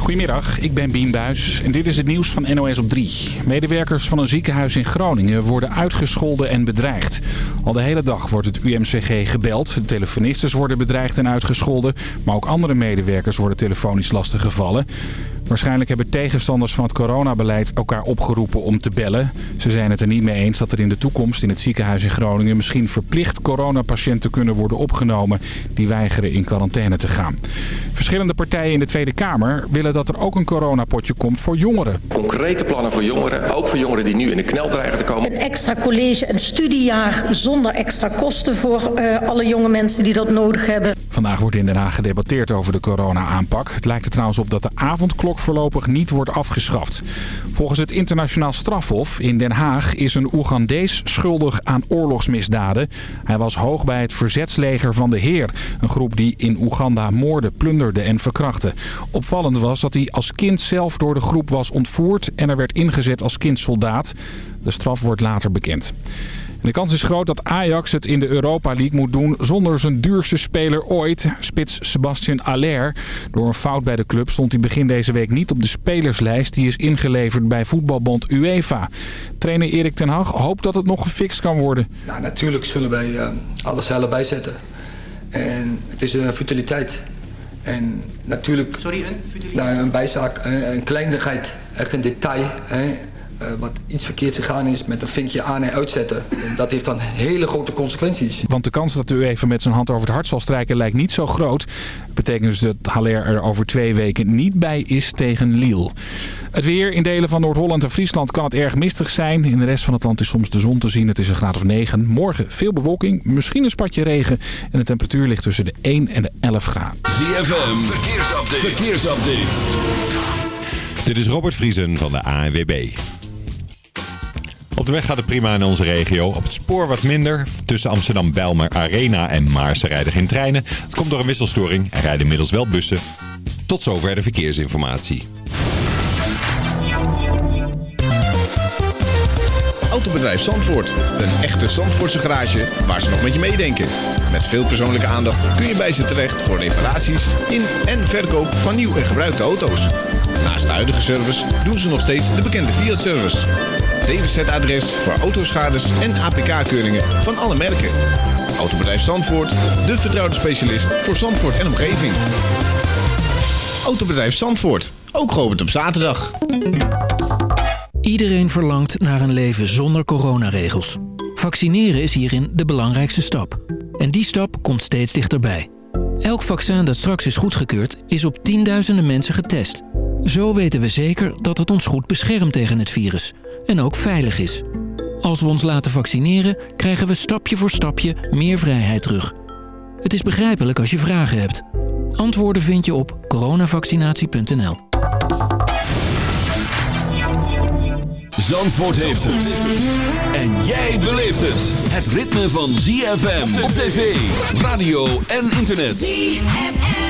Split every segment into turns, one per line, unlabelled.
Goedemiddag, ik ben Bien en dit is het nieuws van NOS op 3. Medewerkers van een ziekenhuis in Groningen worden uitgescholden en bedreigd. Al de hele dag wordt het UMCG gebeld. De telefonistes worden bedreigd en uitgescholden. Maar ook andere medewerkers worden telefonisch lastiggevallen. Waarschijnlijk hebben tegenstanders van het coronabeleid elkaar opgeroepen om te bellen. Ze zijn het er niet mee eens dat er in de toekomst in het ziekenhuis in Groningen misschien verplicht coronapatiënten kunnen worden opgenomen die weigeren in quarantaine te gaan. Verschillende partijen in de Tweede Kamer willen dat er ook een coronapotje komt voor jongeren.
Concrete plannen voor jongeren, ook voor jongeren die nu in de knel dreigen te komen.
Een extra college- en studiejaar zonder extra kosten voor uh, alle jonge mensen die dat nodig hebben.
Vandaag wordt in Den Haag gedebatteerd over de corona-aanpak. Het lijkt er trouwens op dat de avondklok voorlopig niet wordt afgeschaft. Volgens het internationaal strafhof in Den Haag is een Oegandees schuldig aan oorlogsmisdaden. Hij was hoog bij het verzetsleger van de Heer. Een groep die in Oeganda moorde, plunderde en verkrachtte. Opvallend was dat hij als kind zelf door de groep was ontvoerd en er werd ingezet als kindsoldaat. De straf wordt later bekend de kans is groot dat Ajax het in de Europa League moet doen zonder zijn duurste speler ooit, spits Sebastian Aller. Door een fout bij de club stond hij begin deze week niet op de spelerslijst die is ingeleverd bij voetbalbond UEFA. Trainer Erik ten Hag hoopt dat het nog gefixt kan worden.
Nou, natuurlijk zullen wij uh, alle zeilen bijzetten. En het is een futiliteit. En natuurlijk...
Sorry, een futiliteit?
Nou, een bijzaak, een, een kleinigheid, echt een detail. Hè. Uh, wat iets verkeerd gegaan is met een vinkje aan- en uitzetten. En dat heeft dan hele grote consequenties.
Want de kans dat u even met zijn hand over het hart zal strijken lijkt niet zo groot. Dat betekent dus dat Haller er over twee weken niet bij is tegen Lille. Het weer in delen van Noord-Holland en Friesland kan het erg mistig zijn. In de rest van het land is soms de zon te zien. Het is een graad of 9. Morgen veel bewolking, misschien een spatje regen. En de temperatuur ligt tussen de 1 en de 11 graden.
ZFM, verkeersupdate. verkeersupdate. Dit is Robert Vriesen van de ANWB. Op de weg gaat het prima in onze regio. Op het spoor wat minder. Tussen Amsterdam, Bijlmer, Arena en Maarsen rijden geen treinen. Het komt door een wisselstoring. Er rijden inmiddels wel bussen. Tot zover de verkeersinformatie.
Autobedrijf Zandvoort. Een echte Zandvoortse garage waar ze nog met je meedenken. Met veel persoonlijke aandacht kun je bij ze terecht voor reparaties in en verkoop van nieuw en gebruikte auto's. Naast de huidige service doen ze nog steeds de bekende Fiat-service. DWZ-adres voor autoschades en APK-keuringen van alle merken. Autobedrijf Zandvoort, de vertrouwde specialist voor Zandvoort en omgeving. Autobedrijf Zandvoort, ook geopend op zaterdag.
Iedereen verlangt naar een leven zonder coronaregels. Vaccineren is hierin de belangrijkste stap. En die stap komt steeds dichterbij. Elk vaccin dat straks is goedgekeurd is op tienduizenden mensen getest. Zo weten we zeker dat het ons goed beschermt tegen het virus en ook veilig is. Als we ons laten vaccineren, krijgen we stapje voor stapje meer vrijheid terug. Het is begrijpelijk als je vragen hebt. Antwoorden vind je op coronavaccinatie.nl.
Zandvoort heeft het. En jij beleeft het. Het ritme van ZFM op tv, radio en internet. ZFM.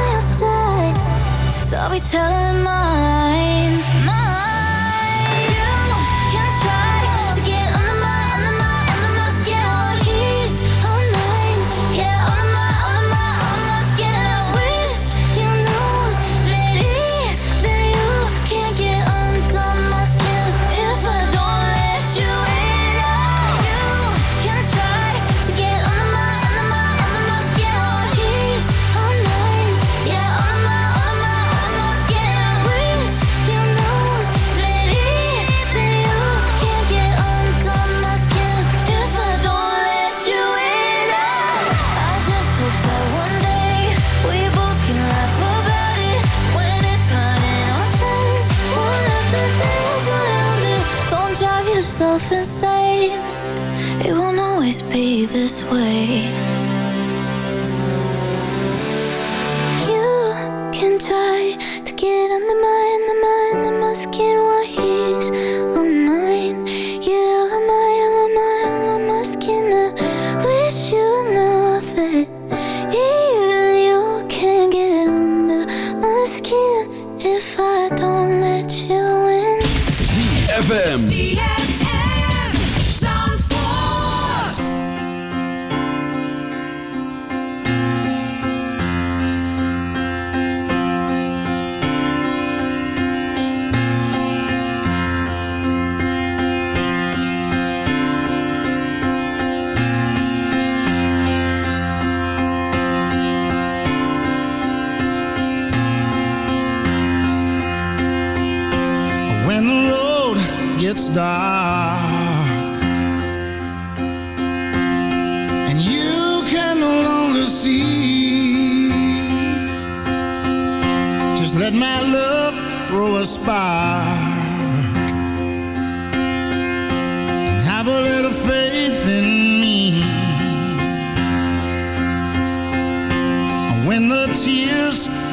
So I'll be telling my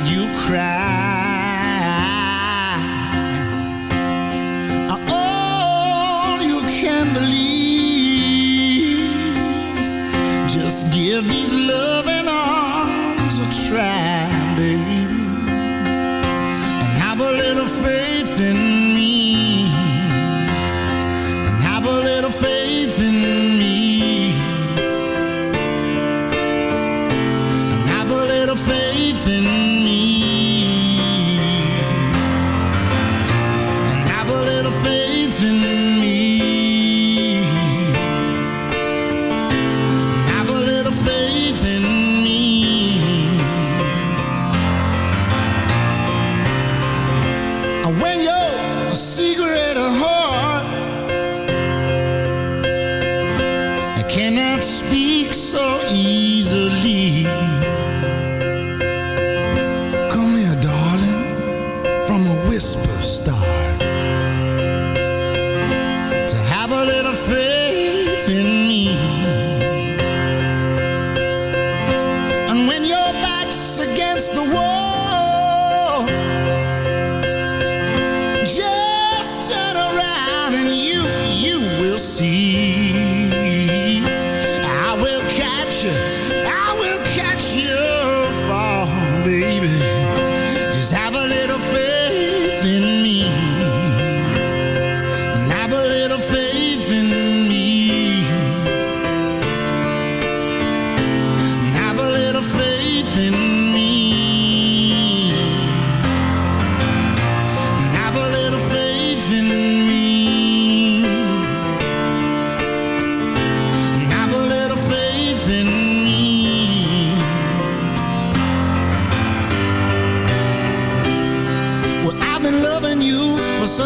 you
cry.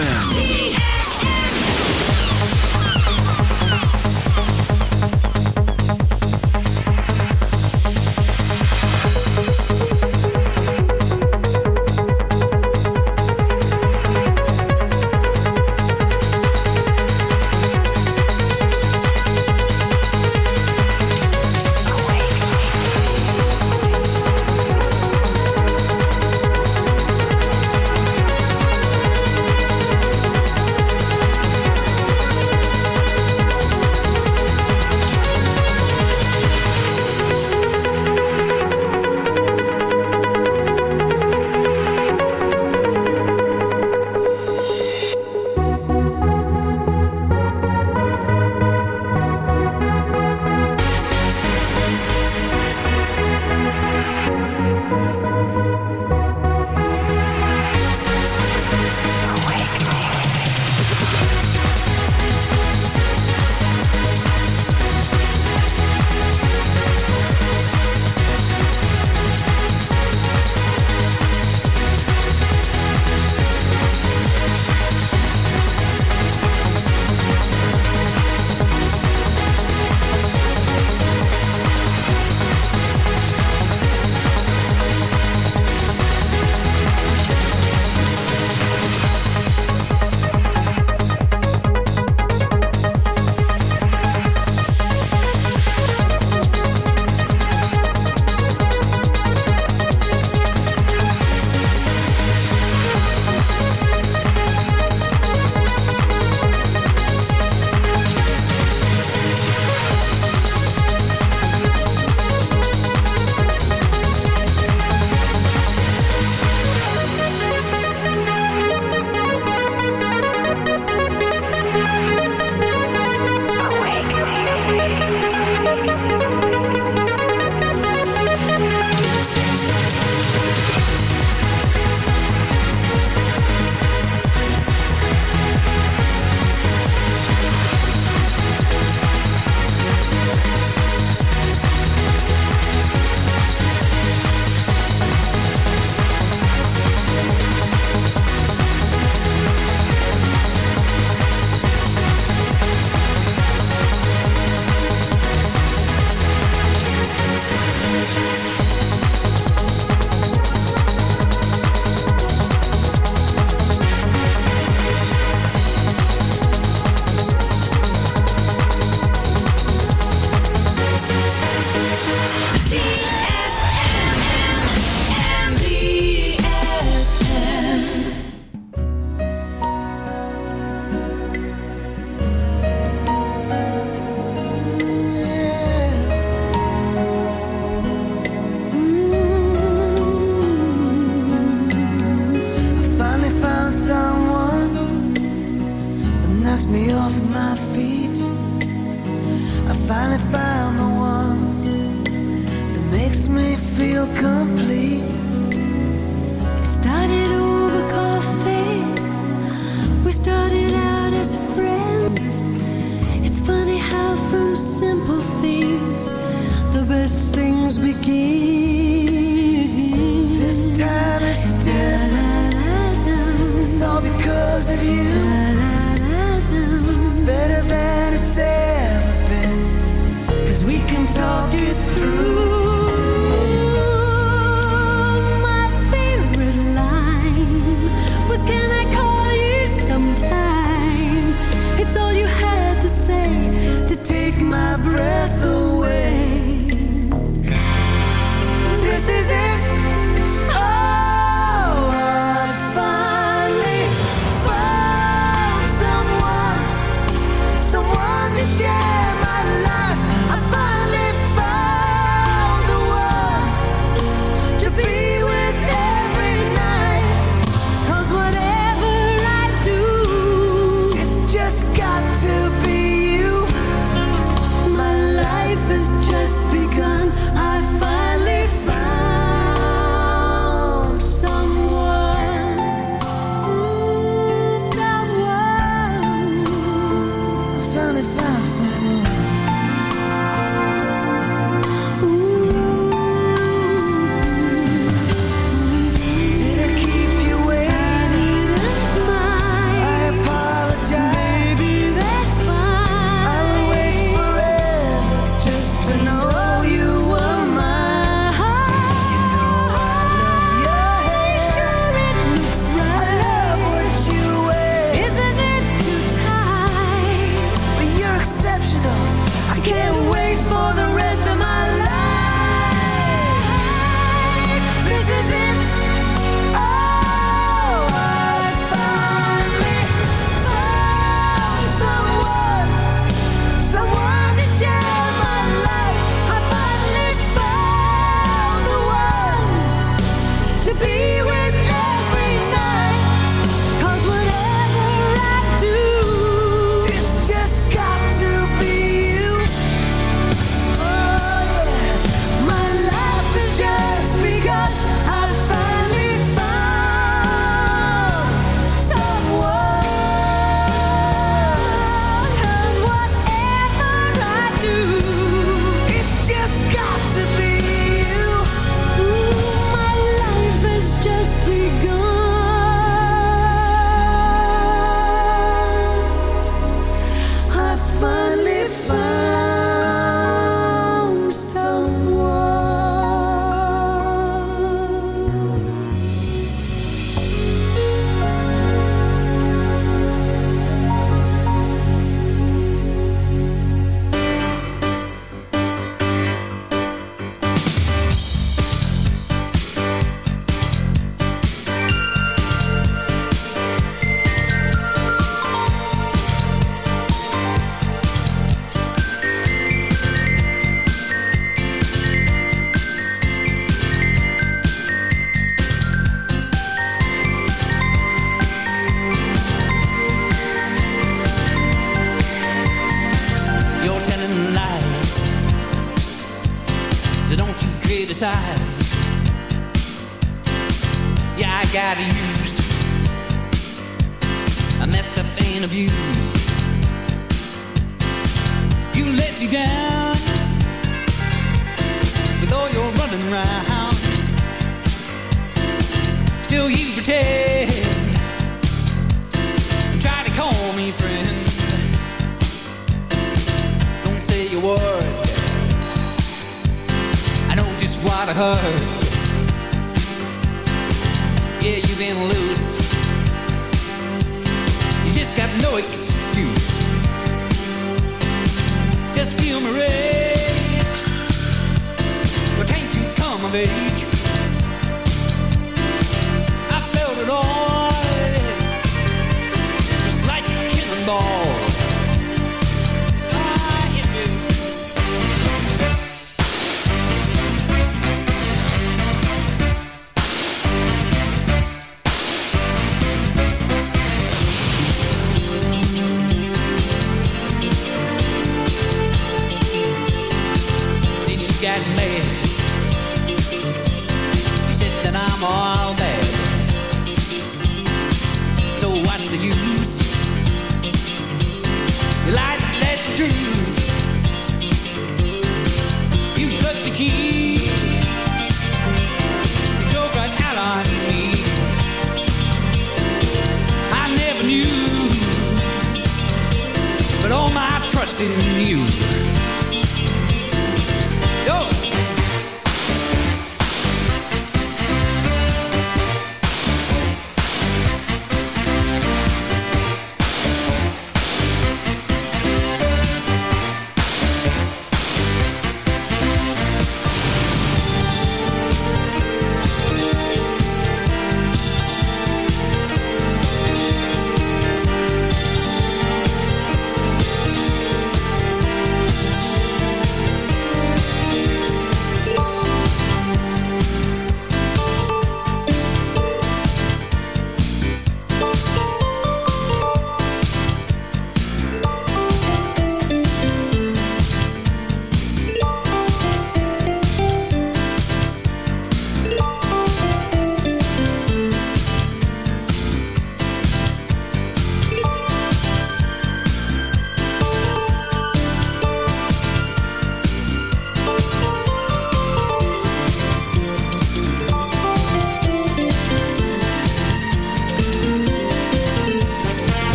ZFM.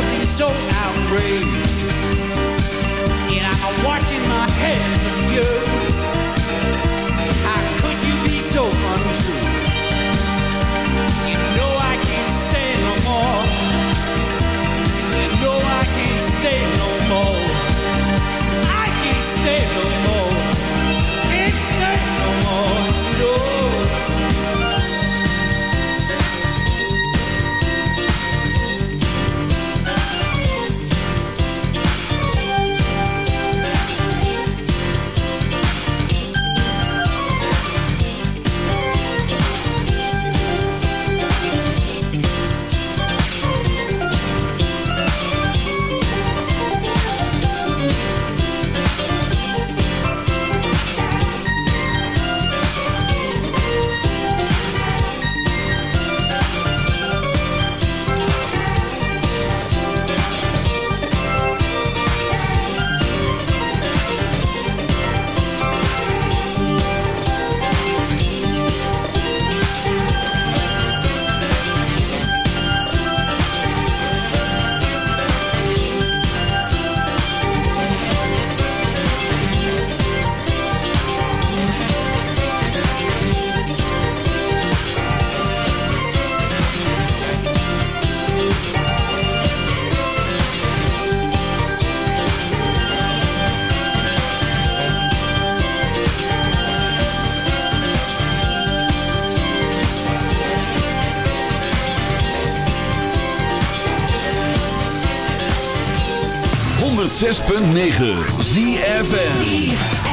ever
be so outraged. And I'm washing my hands of
you.
106.9 ZFN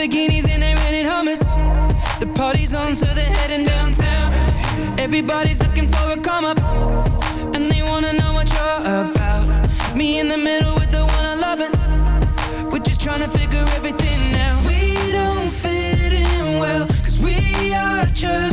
Lamborghinis and they rented hummus. The party's on, so they're heading downtown. Everybody's looking for a come up, and they wanna know what you're about. Me in the middle with the one I love it. We're just trying to figure everything out. We don't fit in well, cause we are just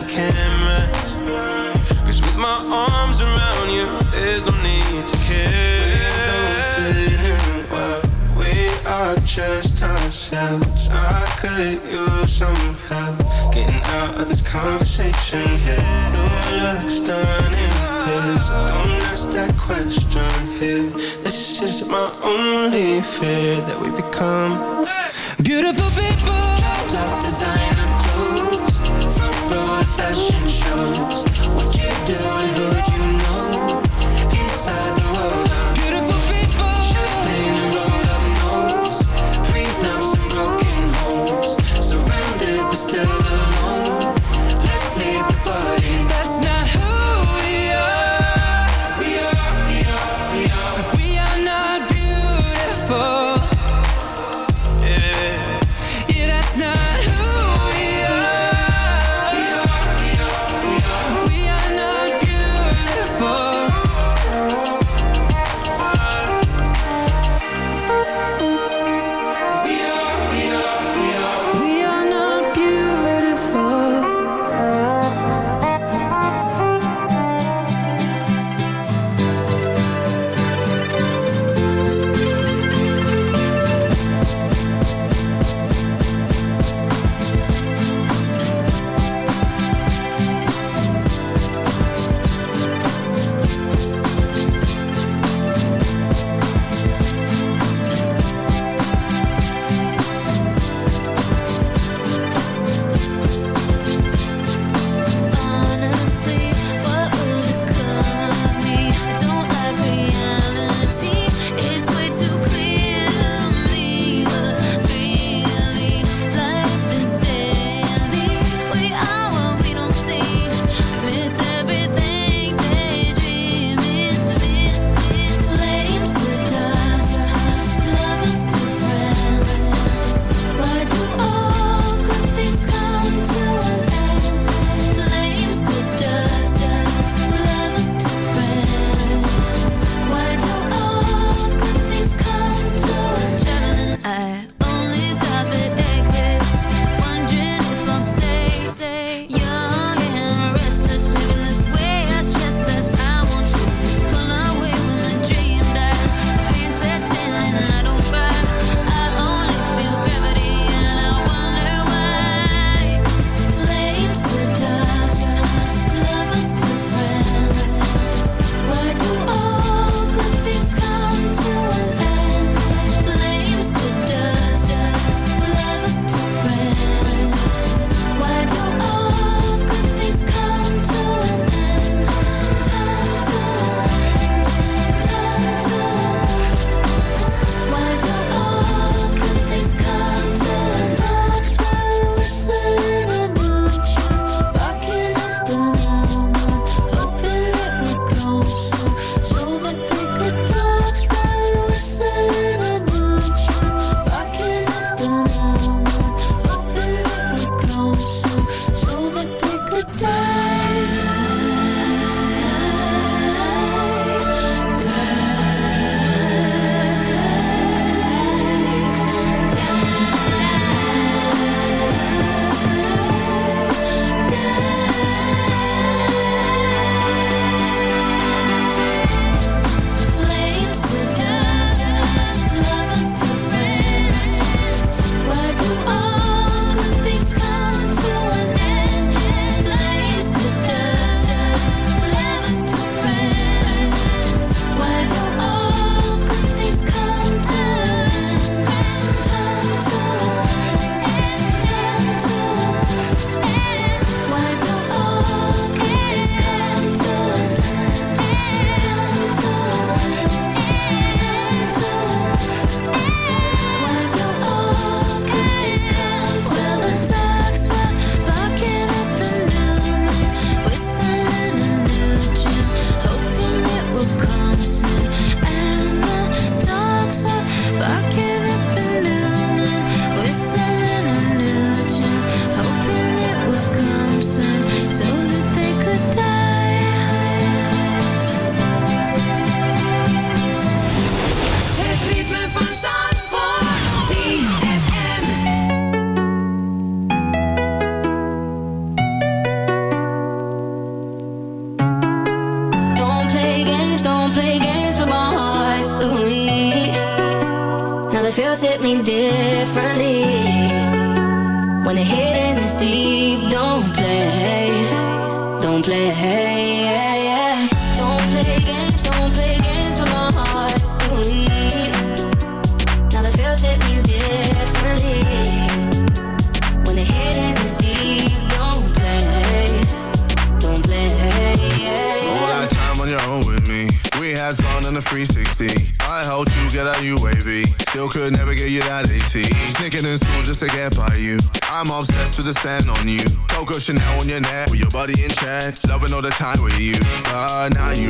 and flashy cameras. Cause with my arms around you, there's no need to care. We don't fit in well. We are just ourselves. I could use some help getting out of this conversation here. You look stunning, please. Don't ask that question here. This is my only fear that we become beautiful people. Top designer fashion shows. What you do and who'd you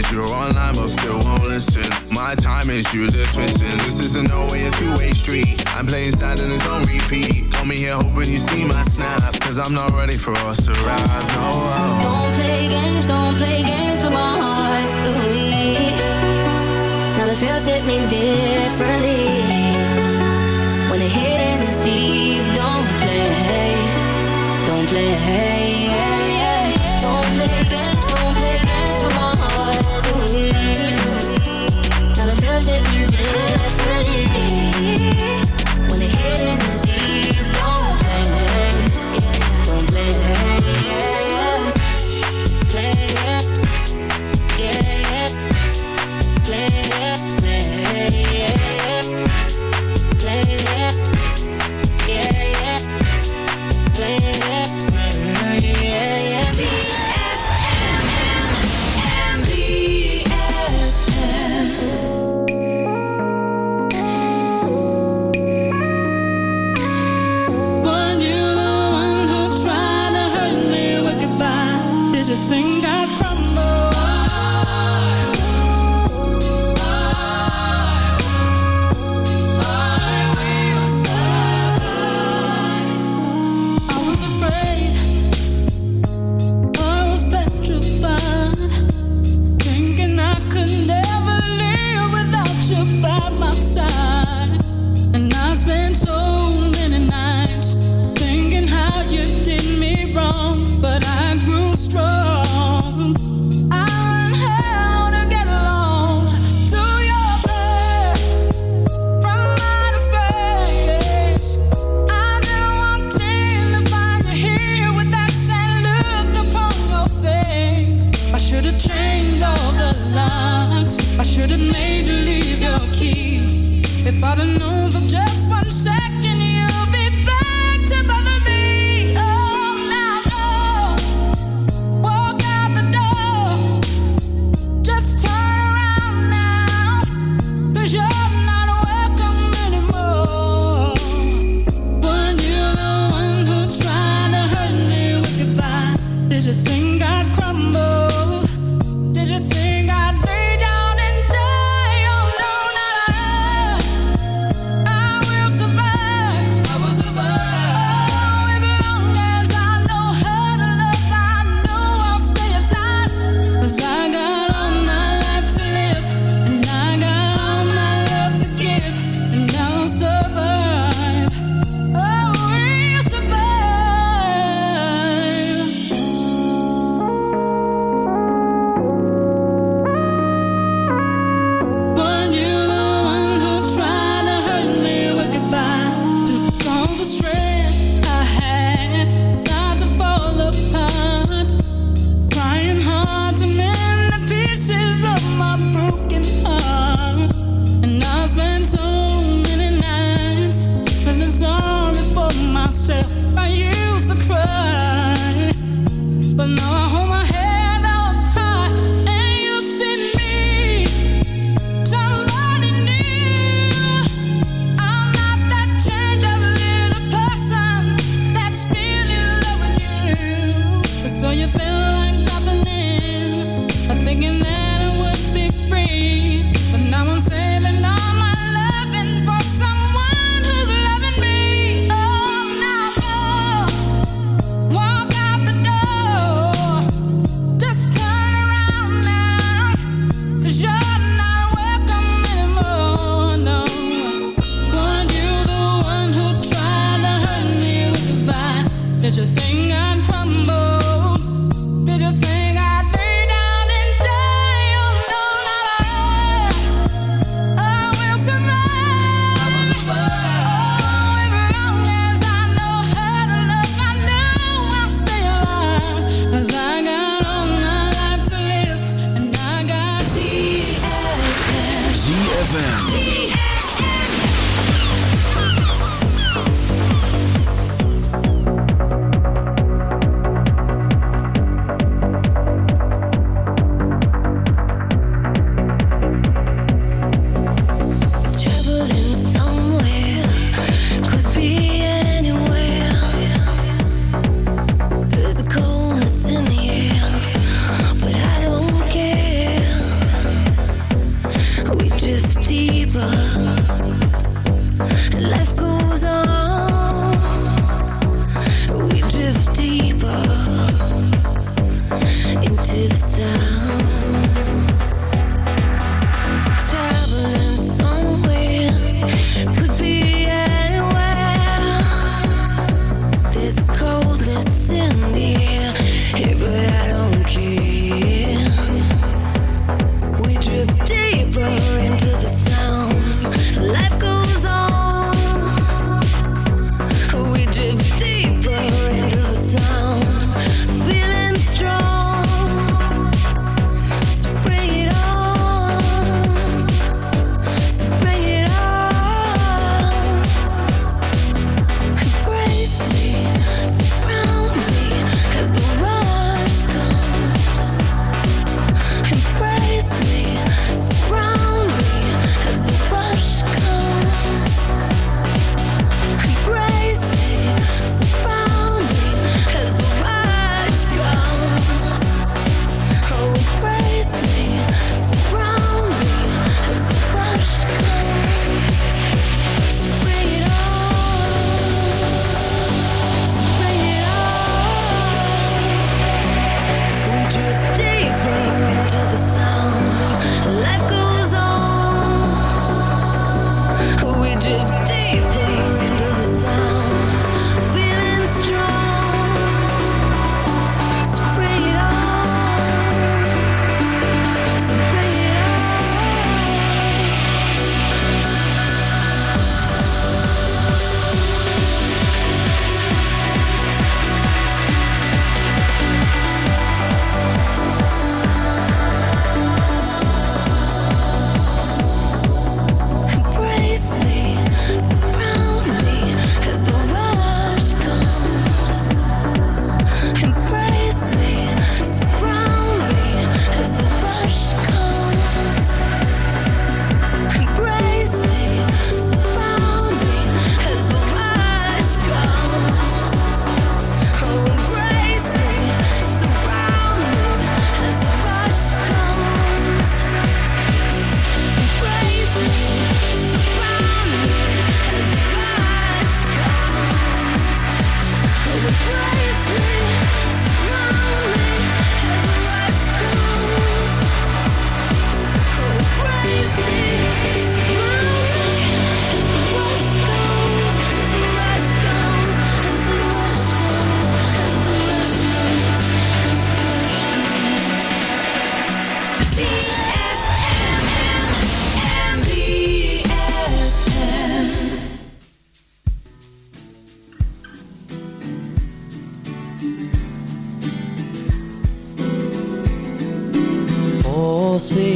wishes. You're online but still won't listen. My time is you dismissing. This isn't no way a two-way street. I'm playing sad and it's on repeat. Call me here hoping you see my snap. Cause I'm not ready for us to ride. No.
Don't play games, don't play games with my heart. Now the feels hit me differently. When the hitting is deep, don't play, don't play.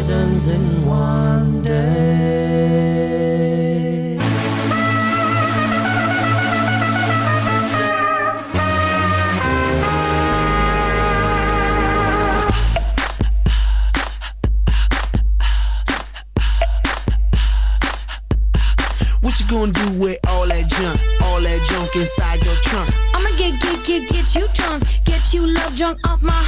Seasons in one day.
What you gonna do with all that junk? All that junk inside your trunk?
I'ma get, get, get, get you drunk. Get you love drunk off my. My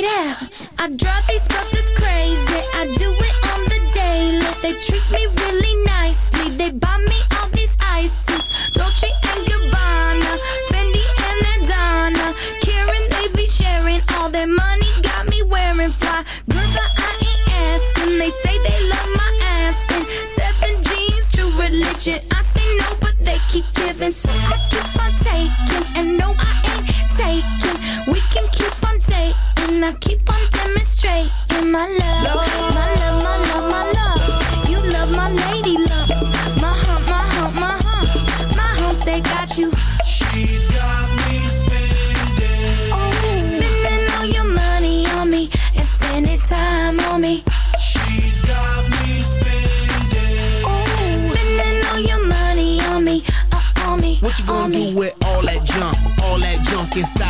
it out. I drive these brothers keep on demonstrating my love. My love, my love, my love. You love my lady love. My hump, my hump, my hump. My humps, they got you.
She's got me spending.
Oh, spending all your money on me and spending time on me.
She's got me spending.
Oh, spending all your money on me, uh, on me.
What you gonna do with all that junk? All that junk inside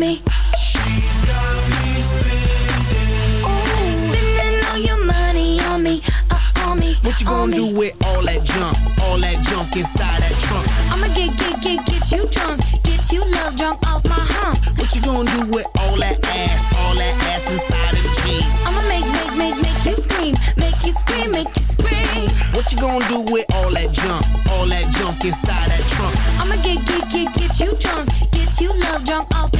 me. She's got me spending. Spending all your money on me, uh, on me.
What you gonna
me.
do with all that junk? All that junk inside that trunk?
I'ma get, get, get, get you drunk, get you love drunk off my hump.
What you gonna do with all that ass? All that ass inside them jeans?
I'ma make, make, make, make you scream, make you scream, make you scream.
What you gonna do with all that junk? All that junk inside that trunk?
I'ma get, get, get, get you drunk, get you love drunk off.